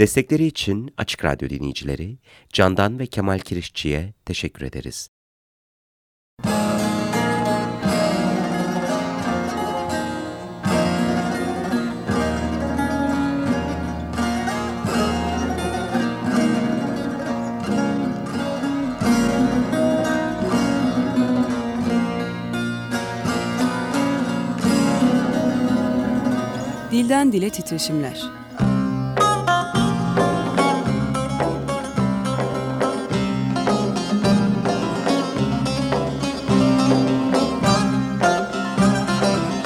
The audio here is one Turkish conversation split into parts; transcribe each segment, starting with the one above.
Destekleri için Açık Radyo dinleyicileri Candan ve Kemal Kirişçi'ye teşekkür ederiz. Dilden Dile Titreşimler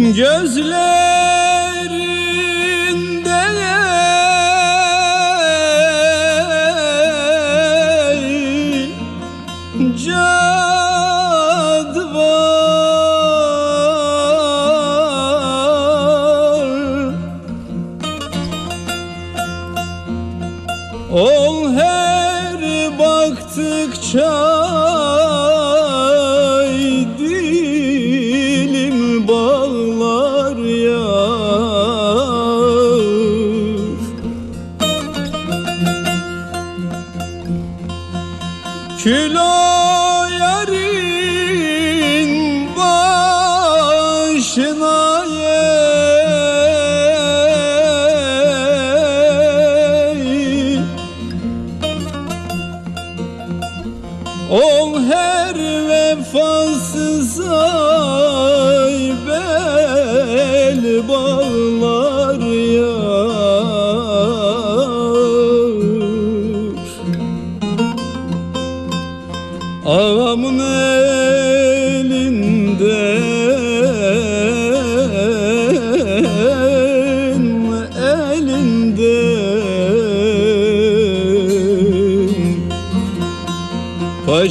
gözler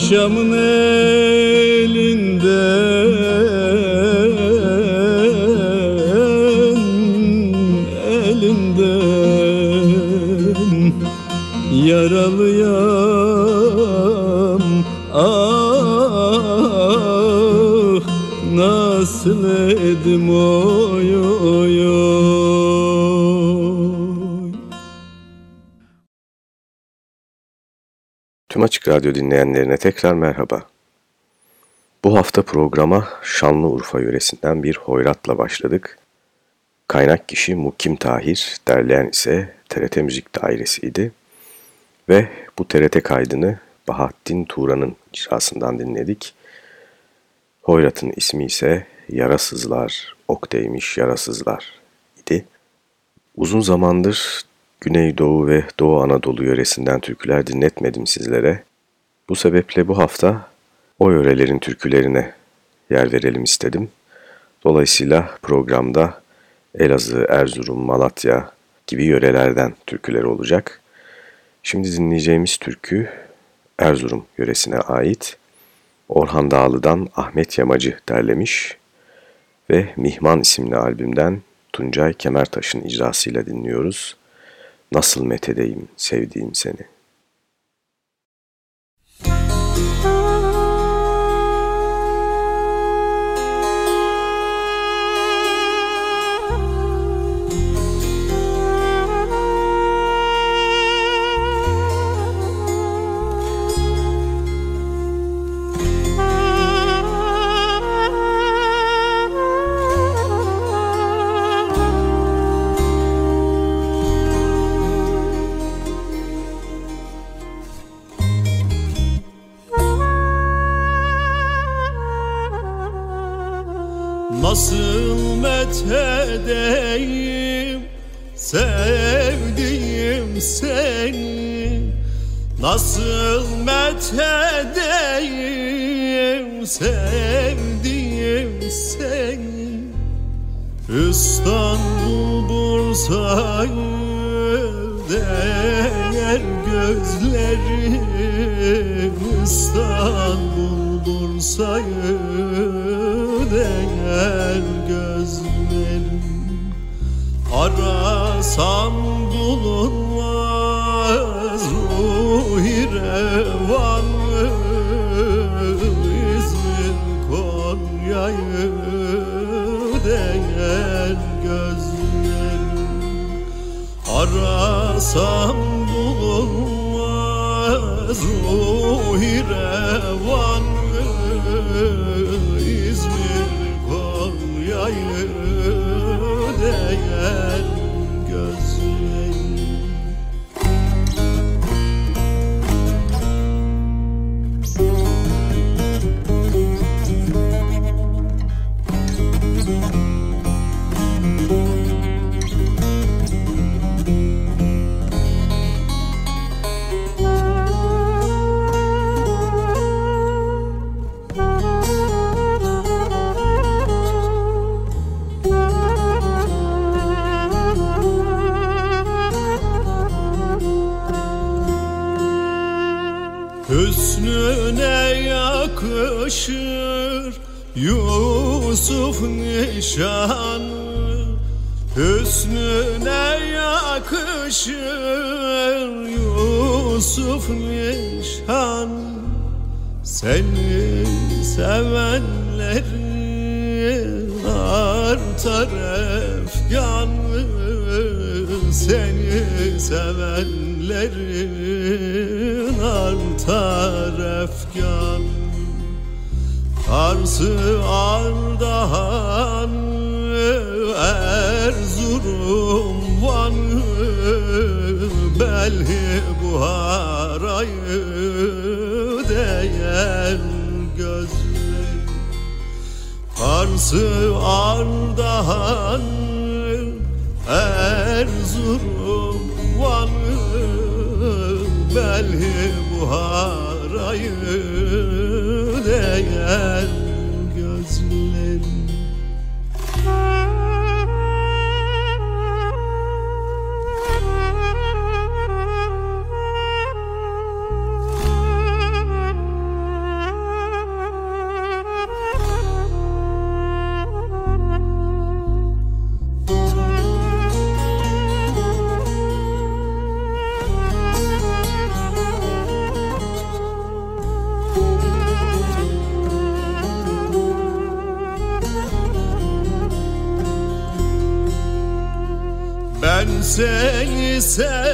Paşamın elinden elinden yaralıyam ah nasıl edim oy oy Tüm Açık Radyo dinleyenlerine tekrar merhaba. Bu hafta programa Şanlıurfa yöresinden bir hoyratla başladık. Kaynak kişi Mukim Tahir, derleyen ise TRT Müzik Dairesi'ydi. Ve bu TRT kaydını Bahattin Turan'ın icrasından dinledik. Hoyrat'ın ismi ise Yarasızlar, Ok Değmiş Yarasızlar idi. Uzun zamandır Güneydoğu ve Doğu Anadolu yöresinden türküler dinletmedim sizlere. Bu sebeple bu hafta o yörelerin türkülerine yer verelim istedim. Dolayısıyla programda Elazığ, Erzurum, Malatya gibi yörelerden türküler olacak. Şimdi dinleyeceğimiz türkü Erzurum yöresine ait. Orhan Dağlı'dan Ahmet Yamacı derlemiş ve Mihman isimli albümden Tuncay Kemertaş'ın icrasıyla dinliyoruz. Nasıl methedeyim sevdiğim seni. Edeyim sevdiğim seni? Nasıl methedeyim sevdiğim seni? İstanbul Bursa'yı değer gözlerim. İstanbul Bursa'yı değer Arasam bulunmaz ruhi revanı İzmir Konya'yı değer gözlerim. Arasam bulunmaz ruhi revanı yakışır Yusuf nişanı Hüsnüne yakışır Yusuf nişan Seni sevenlerin artar efganı Seni sevenlerin artar efgan Kars'ı Ardahan Erzurum Van'ı Belhi Buhara'yı değer gözler Kars'ı Ardahan Erzurum Van'ı Belhi Buhara'yı değer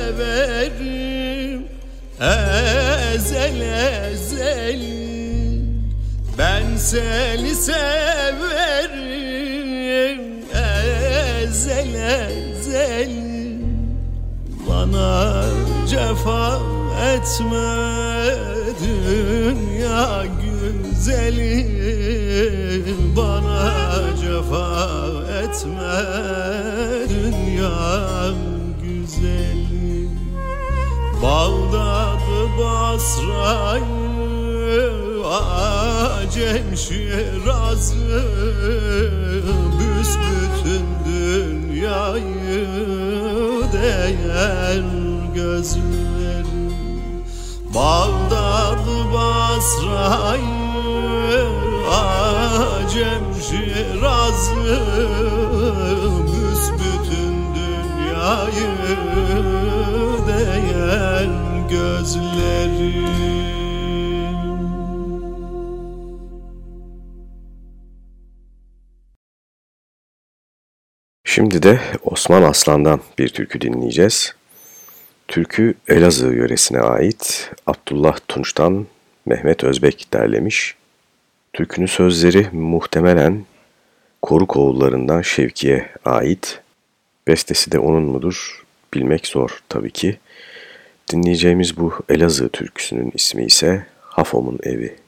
severim. Ezel ezel. Ben seni severim. Ezel ezel. Bana cefa etme dünya güzeli. Bana cefa etme dünya güzeli Bağdat'ı Basra'yı Acem Şiraz'ı Büsbütün dünyayı değer gözlerim. Bağdat'ı Basra'yı Acem Şiraz'ı Büsbütün Şimdi de Osman Aslan'dan bir türkü dinleyeceğiz. Türkü Elazığ yöresine ait Abdullah Tunç'tan Mehmet Özbek derlemiş. Türkünün sözleri muhtemelen Koruk oğullarından Şevki'ye ait. Bestesi de onun mudur bilmek zor tabii ki. Dinleyeceğimiz bu Elazığ türküsünün ismi ise Hafom'un Evi.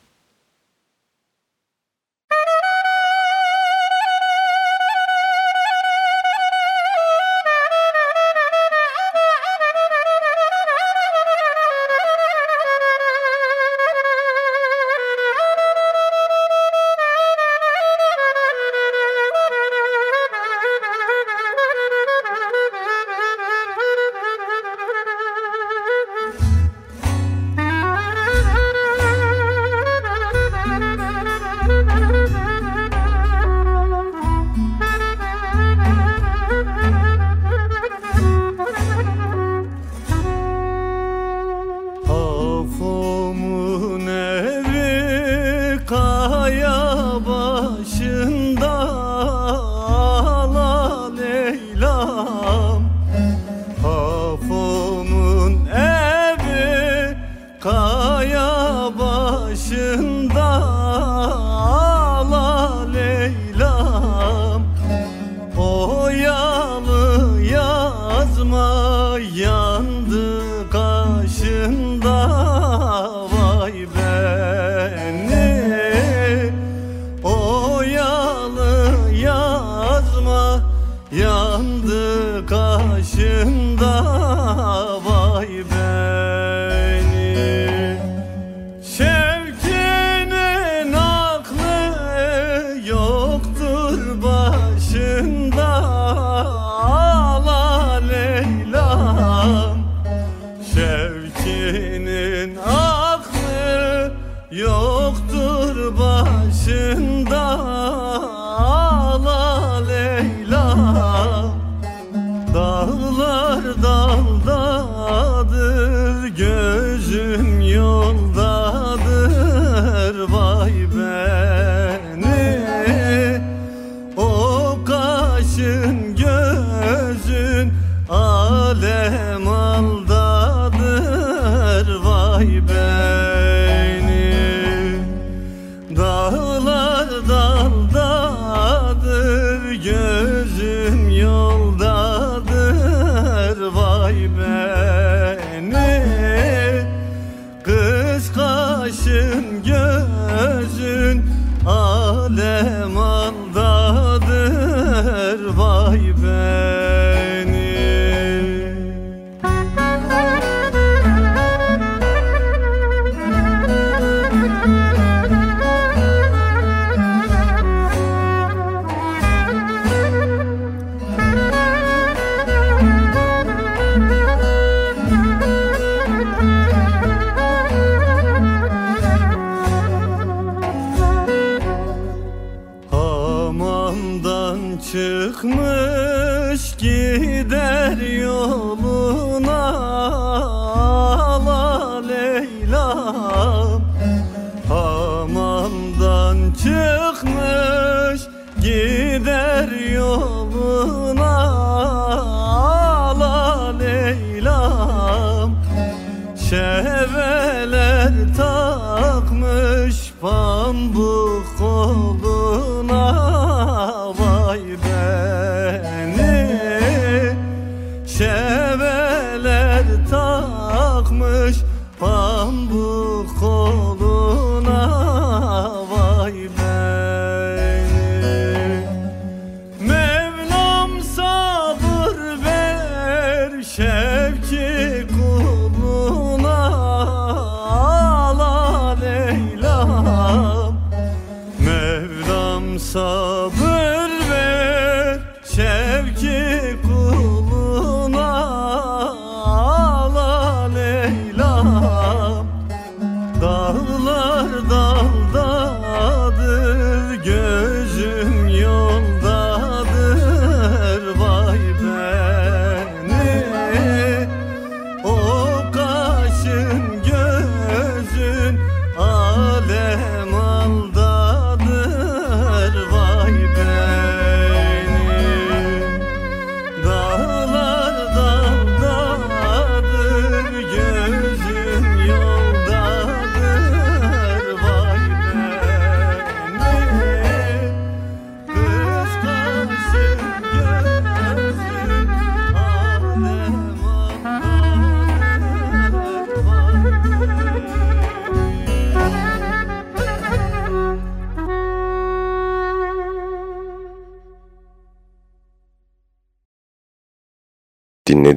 gör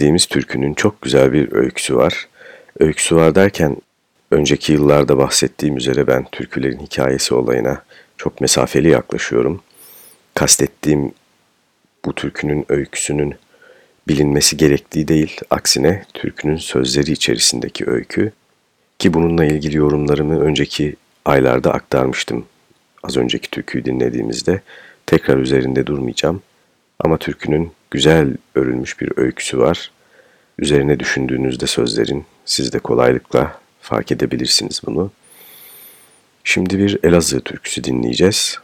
dinlediğimiz türkünün çok güzel bir öyküsü var. Öyküsü var derken önceki yıllarda bahsettiğim üzere ben türkülerin hikayesi olayına çok mesafeli yaklaşıyorum. Kastettiğim bu türkünün öyküsünün bilinmesi gerektiği değil, aksine türkünün sözleri içerisindeki öykü ki bununla ilgili yorumlarımı önceki aylarda aktarmıştım. Az önceki türküyü dinlediğimizde tekrar üzerinde durmayacağım. Ama türkünün güzel örülmüş bir öyküsü var. Üzerine düşündüğünüzde sözlerin siz de kolaylıkla fark edebilirsiniz bunu. Şimdi bir Elazığ türküsü dinleyeceğiz.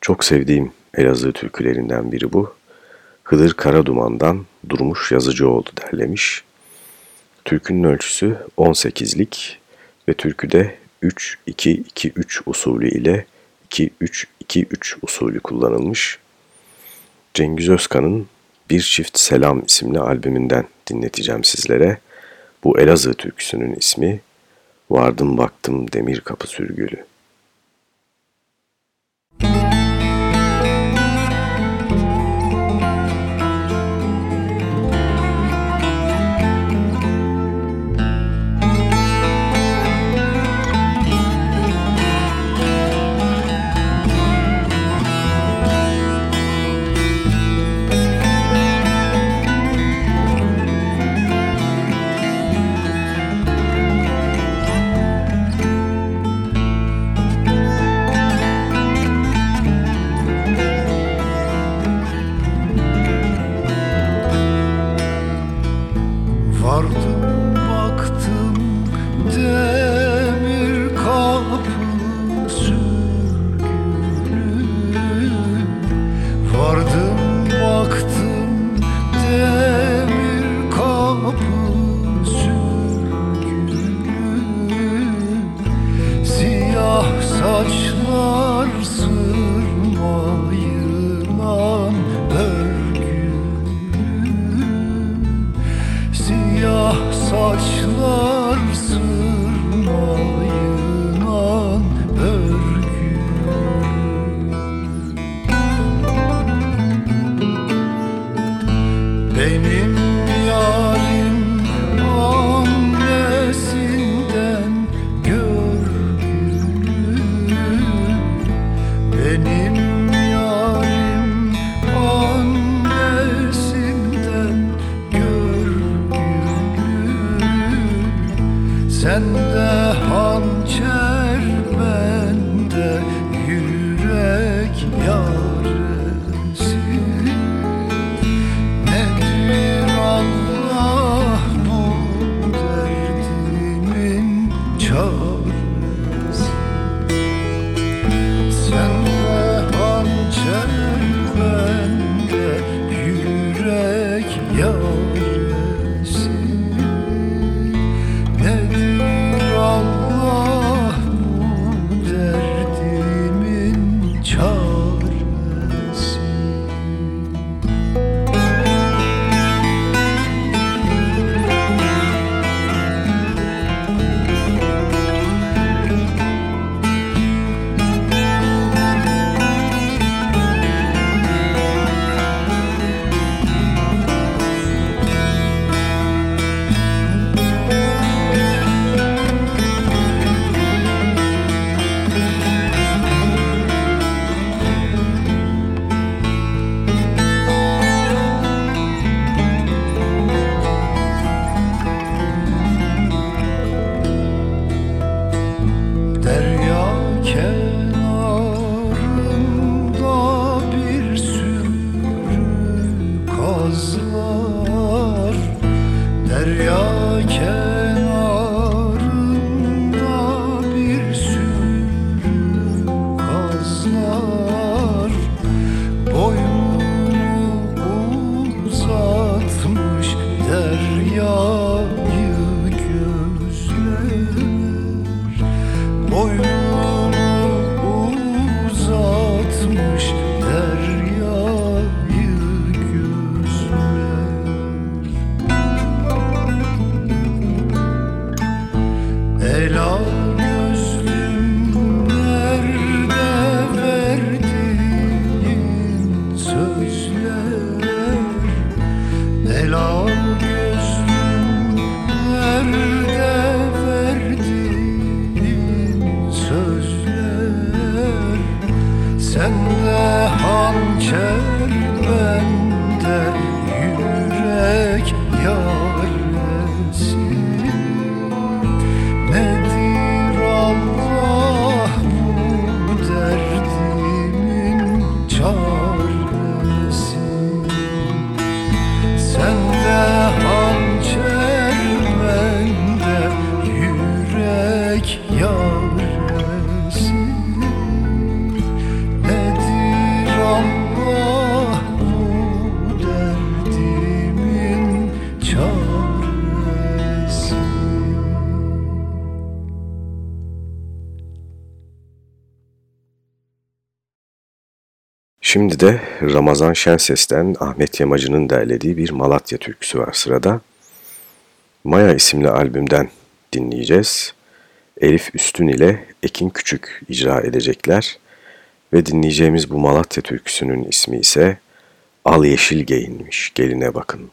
Çok sevdiğim Elazığ türkülerinden biri bu. Hıdır Karaduman'dan Durmuş Yazıcıoğlu derlemiş. Türkünün ölçüsü 18'lik ve türküde 3-2-2-3 usulü ile 2-3-2-3 usulü kullanılmış. Cengiz Özkan'ın Bir Çift Selam isimli albümünden dinleteceğim sizlere. Bu Elazığ türküsünün ismi Vardım Baktım Demir Kapı Sürgülü. Oh. Şimdi de Ramazan Şenses'ten Ahmet Yamacı'nın derlediği bir Malatya türküsü var sırada. Maya isimli albümden dinleyeceğiz. Elif Üstün ile Ekin Küçük icra edecekler ve dinleyeceğimiz bu Malatya türküsünün ismi ise Al Yeşil Geyinmiş, geline bakın.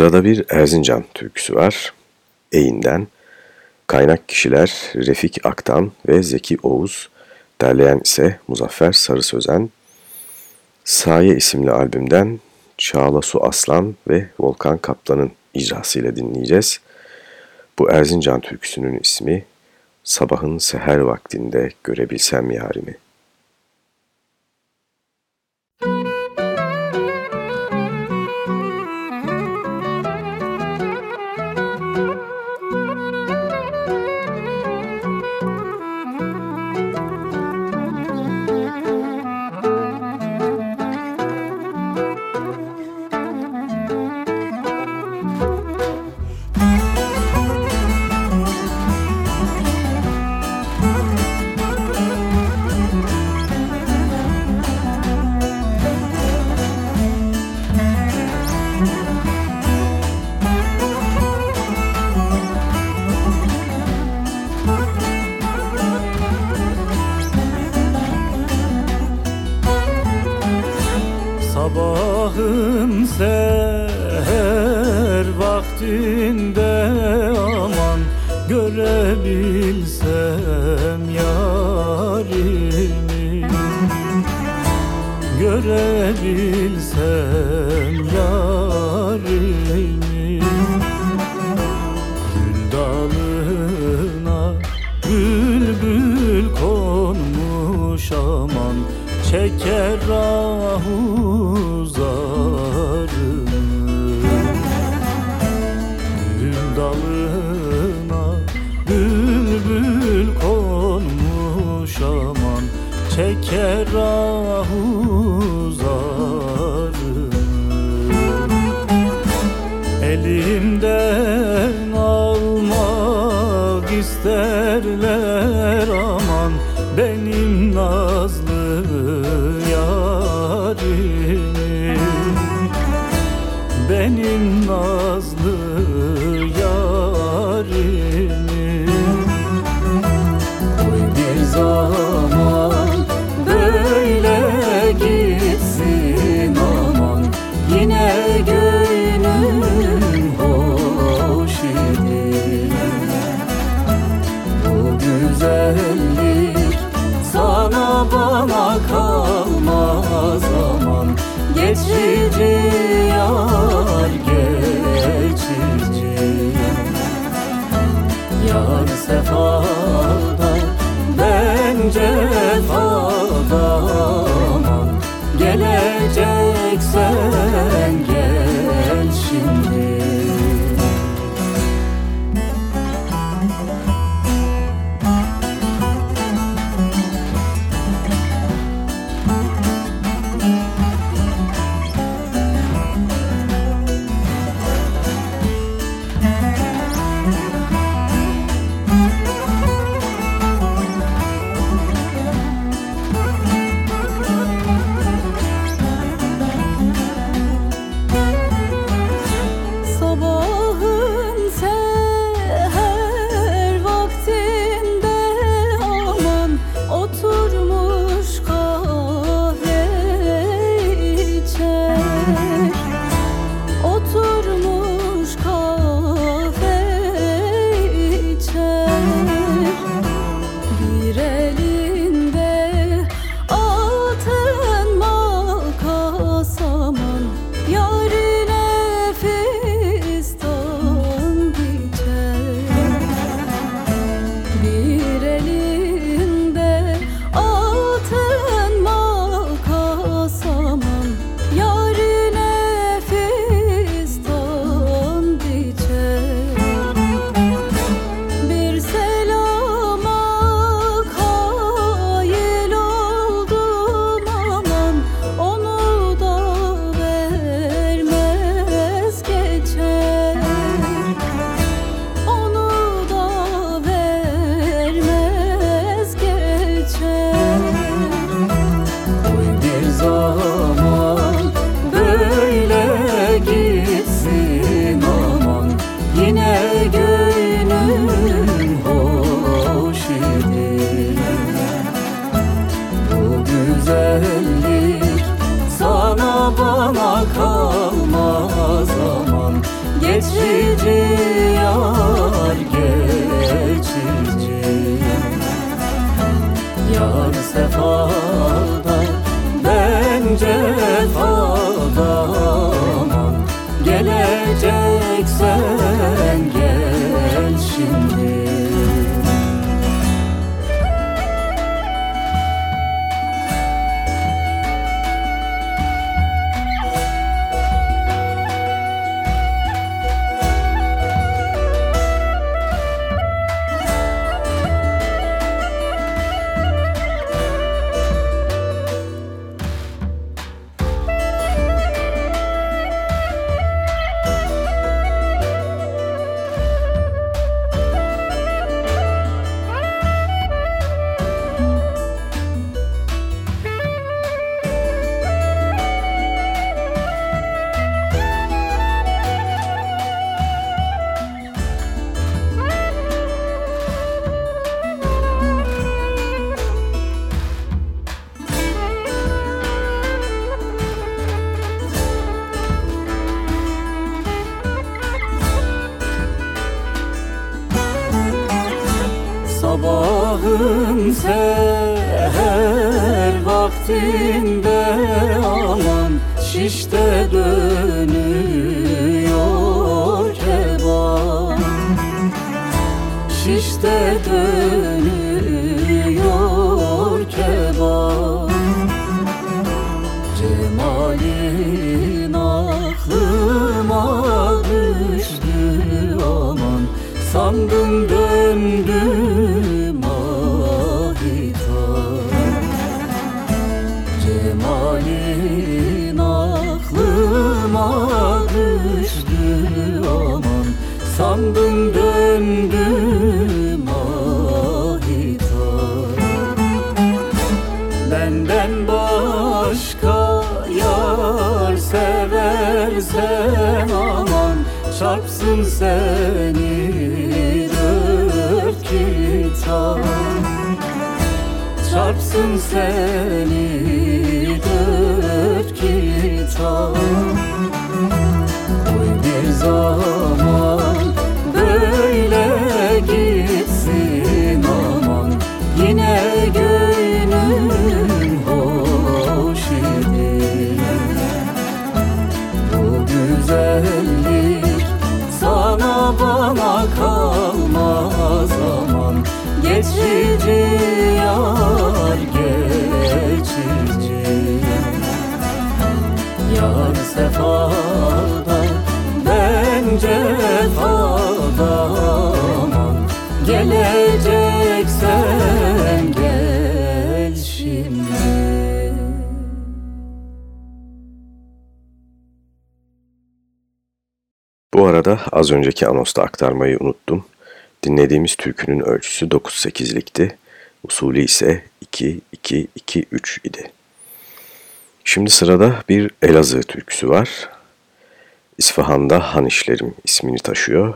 Sırada bir Erzincan türküsü var. Eğinden. Kaynak kişiler Refik Aktan ve Zeki Oğuz. Derleyen ise Muzaffer Sarı Sözen. Saye isimli albümden Çağla Su Aslan ve Volkan Kaplan'ın icrasıyla dinleyeceğiz. Bu Erzincan türküsünün ismi Sabahın seher vaktinde görebilsem yarimi. üstünde aman Görebilsem yarimi. Görebilsem yarimi. Gül dalına bülbül konmuş aman Çeker ağ you. Vaktinde aman Şişte dönüyor kebap Şişte dönüyor Çarpsın seni dört kitap Çarpsın seni dört kitap Oy bir zaman Bu arada az önceki anosta aktarmayı unuttum. Dinlediğimiz türkünün ölçüsü 9-8'likti. Usulü ise 2-2-2-3 idi. Şimdi sırada bir Elazığ türküsü var. İsfahan'da Han İşlerim ismini taşıyor.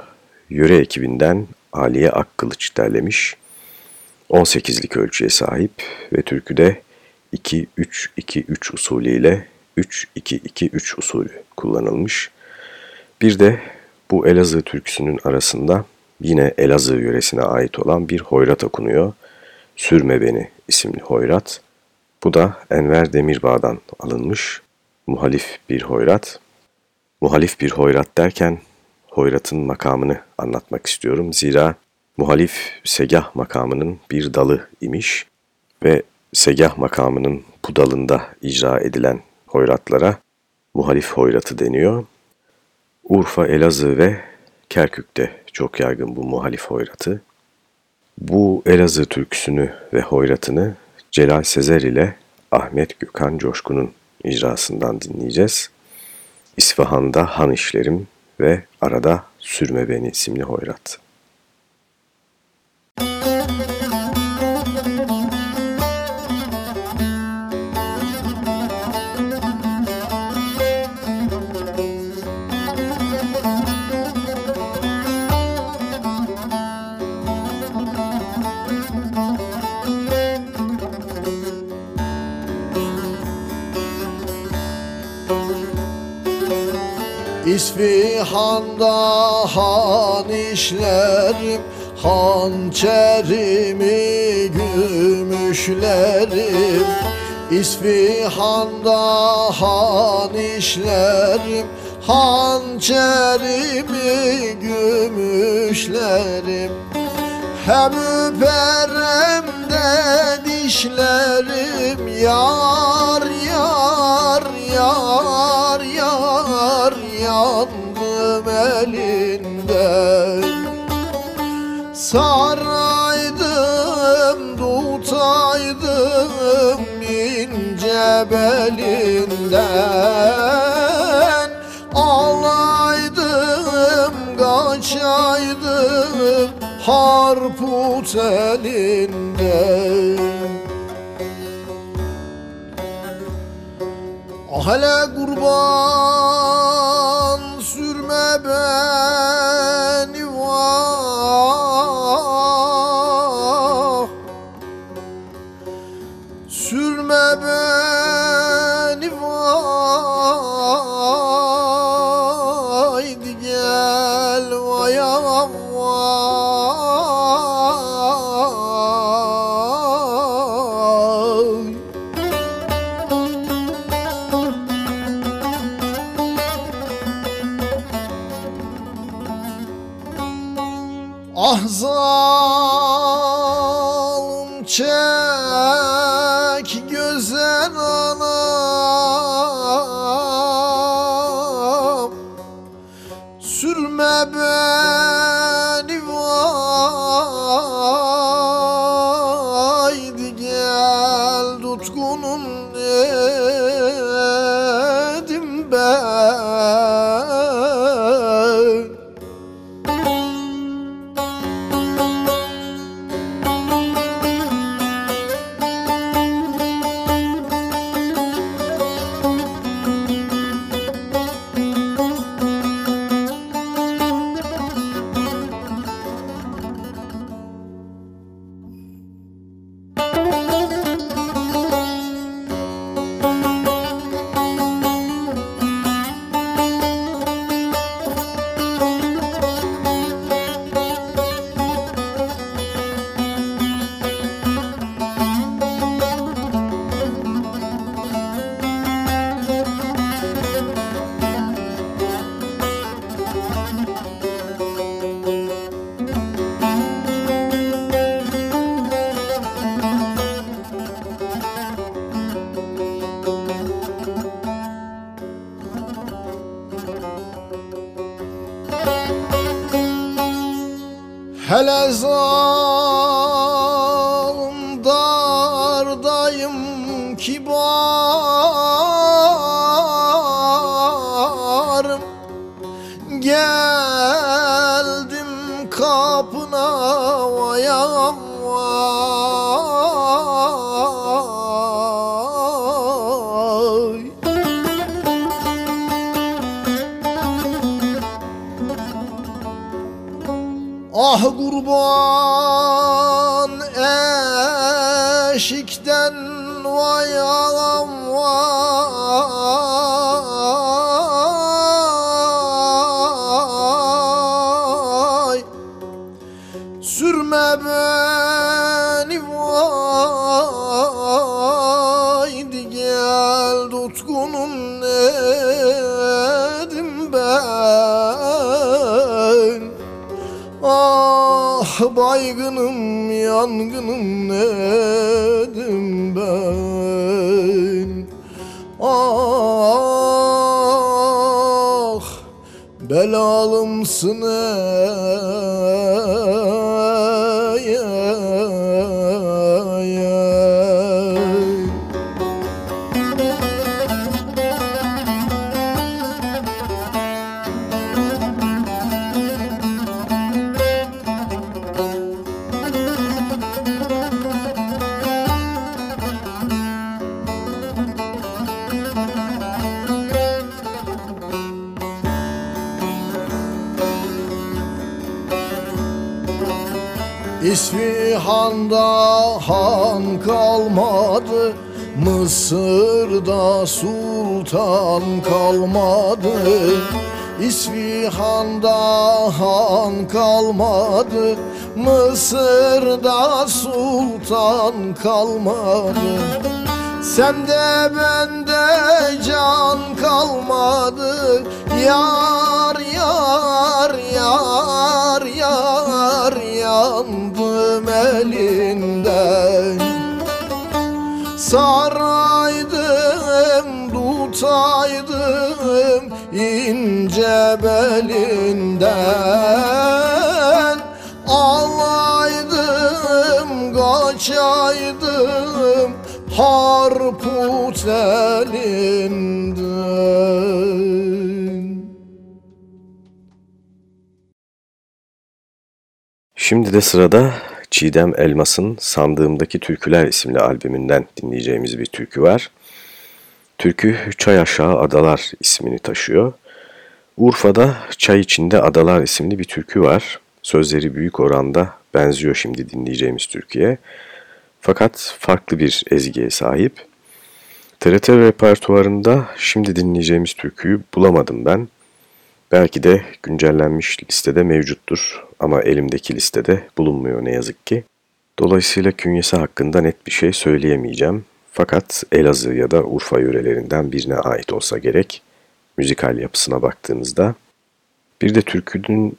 Yöre ekibinden Aliye Akkılıç derlemiş. 18'lik ölçüye sahip ve türküde 2-3-2-3 usulü ile 3-2-2-3 usulü kullanılmış. Bir de bu Elazığ türküsünün arasında yine Elazığ yöresine ait olan bir hoyrat okunuyor. Sürme Beni isimli hoyrat. Bu da Enver Demirbağ'dan alınmış muhalif bir hoyrat. Muhalif bir hoyrat derken hoyratın makamını anlatmak istiyorum. Zira muhalif segah makamının bir dalı imiş ve segah makamının bu dalında icra edilen hoyratlara muhalif hoyratı deniyor. Urfa, Elazığ ve Kerkük'te çok yaygın bu muhalif hoyratı. Bu Elazığ türküsünü ve hoyratını Celal Sezer ile Ahmet Gökhan Coşkun'un icrasından dinleyeceğiz. İsfahan'da Han işlerim ve arada Sürme Beni isimli hoyrat. İsfihan'da han işlerim Hançerimi gümüşlerim. İsfihan'da han işlerim Hançerimi gümüşlerim. Hem öperem de dişlerim yar yar yar yandım elinden Saraydım tutaydım ince belinden. Alaydım kaçaydım harput elinden. Ah hele kurban beni vah. Sürme beni Watch! Kapına vayam vay Ah kurban baygınım yangınım nedim ben? Ah belalımsın ey, İsfihan'da han kalmadı Mısır'da sultan kalmadı İsfihan'da han kalmadı Mısır'da sultan kalmadı Sende bende can kalmadı Yar yar yar yar yandım elinden. Saraydım tutaydım ince belinden. Alaydım kaçaydım harput elinden. Şimdi de sırada Çiğdem Elmas'ın Sandığımdaki Türküler isimli albümünden dinleyeceğimiz bir türkü var. Türkü Çay Aşağı Adalar ismini taşıyor. Urfa'da Çay İçinde Adalar isimli bir türkü var. Sözleri büyük oranda benziyor şimdi dinleyeceğimiz türküye. Fakat farklı bir ezgiye sahip. TRT repertuarında şimdi dinleyeceğimiz türküyü bulamadım ben. Belki de güncellenmiş listede mevcuttur ama elimdeki listede bulunmuyor ne yazık ki. Dolayısıyla künyesi hakkında net bir şey söyleyemeyeceğim. Fakat Elazığ ya da Urfa yörelerinden birine ait olsa gerek müzikal yapısına baktığınızda. Bir de türkünün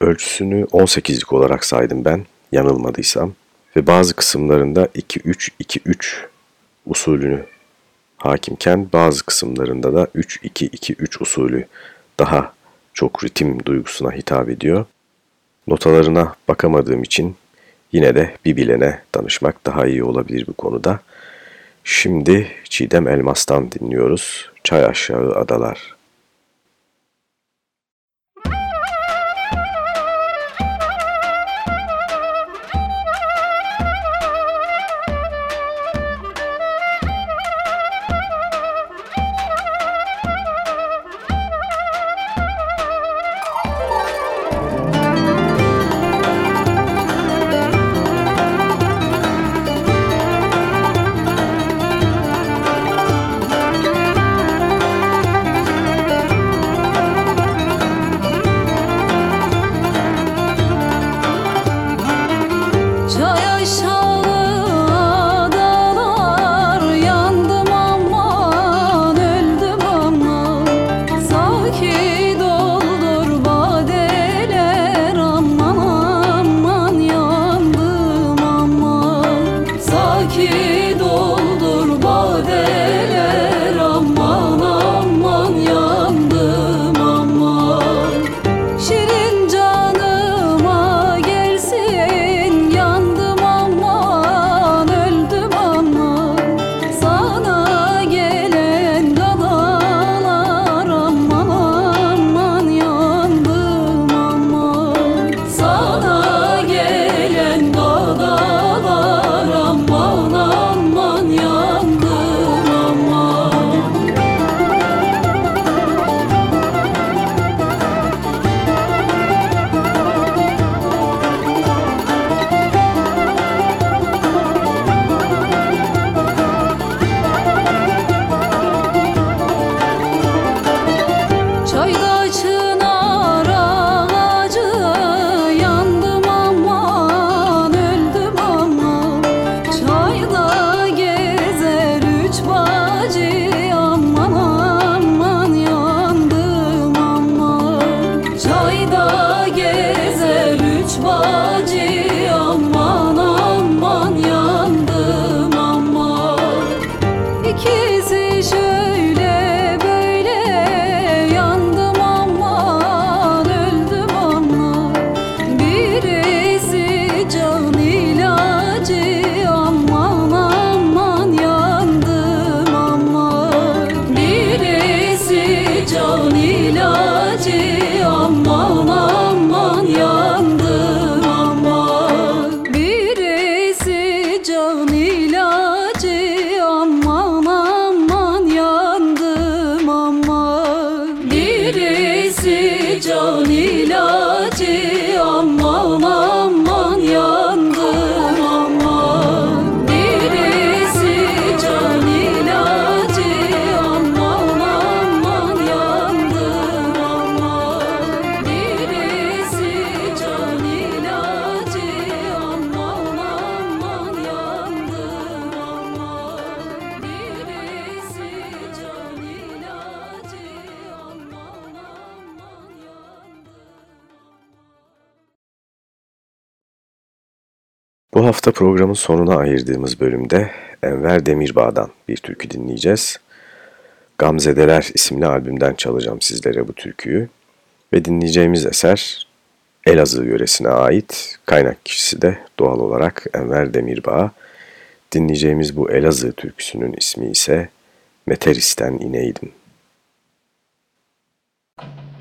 ölçüsünü 18'lik olarak saydım ben yanılmadıysam. Ve bazı kısımlarında 2-3-2-3 usulünü hakimken bazı kısımlarında da 3-2-2-3 usulü daha çok ritim duygusuna hitap ediyor. Notalarına bakamadığım için yine de bir bilene danışmak daha iyi olabilir bu konuda. Şimdi Çiğdem Elmas'tan dinliyoruz. Çay Aşağı Adalar. Bu hafta programın sonuna ayırdığımız bölümde Enver Demirbağ'dan bir türkü dinleyeceğiz. Gamzedeler isimli albümden çalacağım sizlere bu türküyü. Ve dinleyeceğimiz eser Elazığ yöresine ait, kaynak kişisi de doğal olarak Enver Demirbağ. Dinleyeceğimiz bu Elazığ türküsünün ismi ise Meteris'ten ineydim. Kız söyler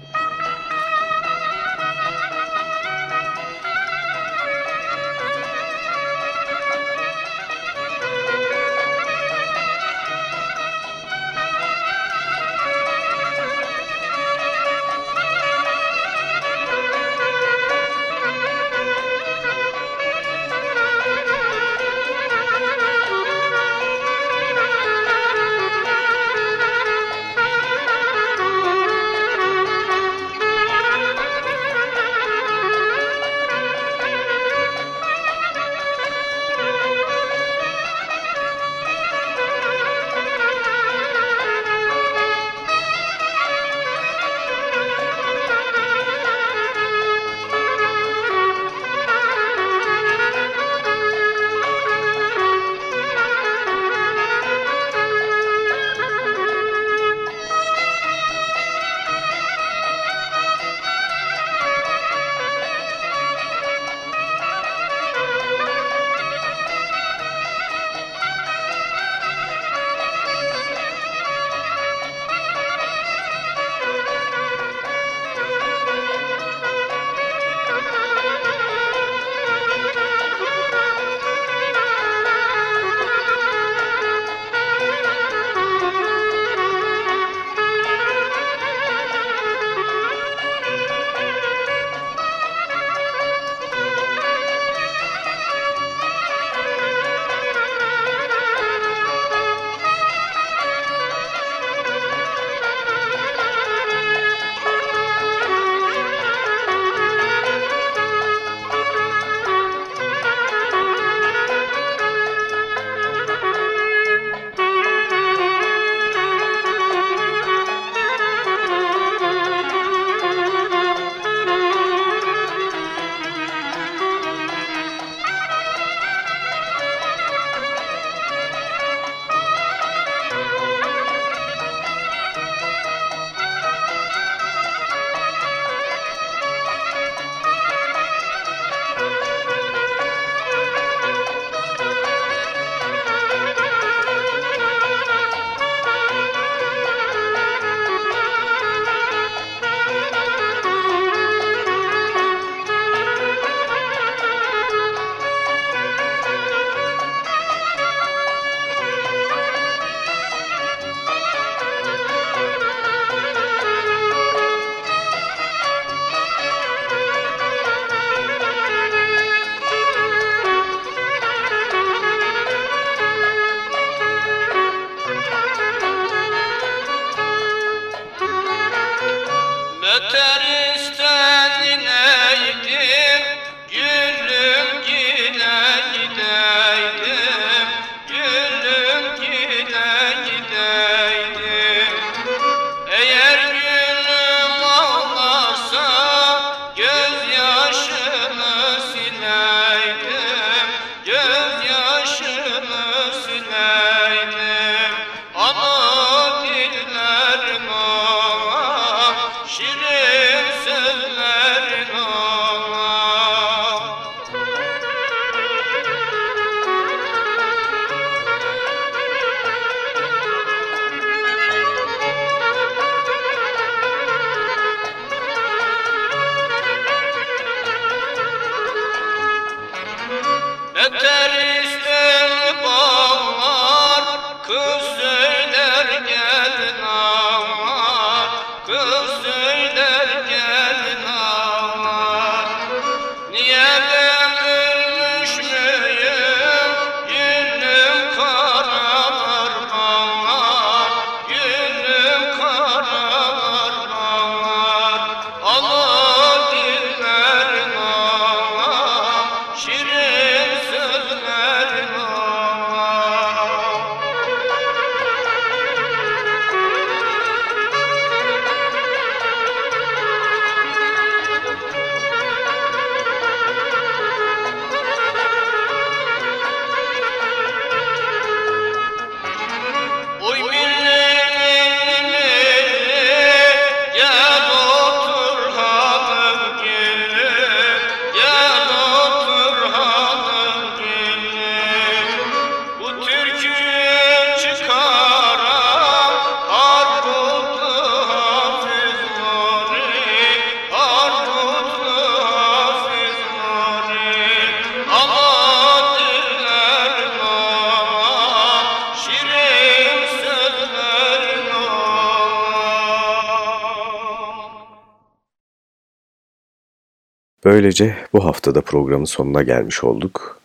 Böylece bu haftada programın sonuna gelmiş olduk.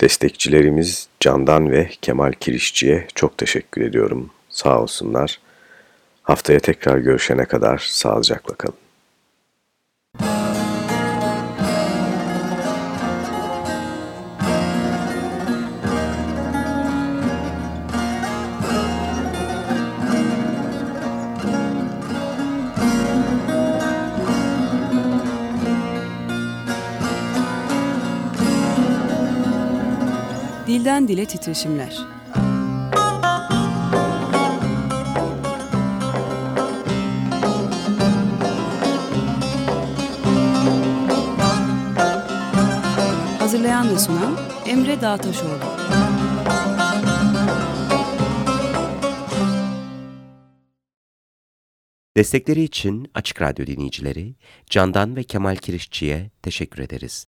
Destekçilerimiz Candan ve Kemal Kirişçi'ye çok teşekkür ediyorum. Sağ olsunlar. Haftaya tekrar görüşene kadar sağlıcakla kalın. Dile titreşimler. Hazırlayan ve sunan Emre Dağtaşoğlu. Destekleri için Açık Radyo dinleyicileri Candan ve Kemal Kirişçi'ye teşekkür ederiz.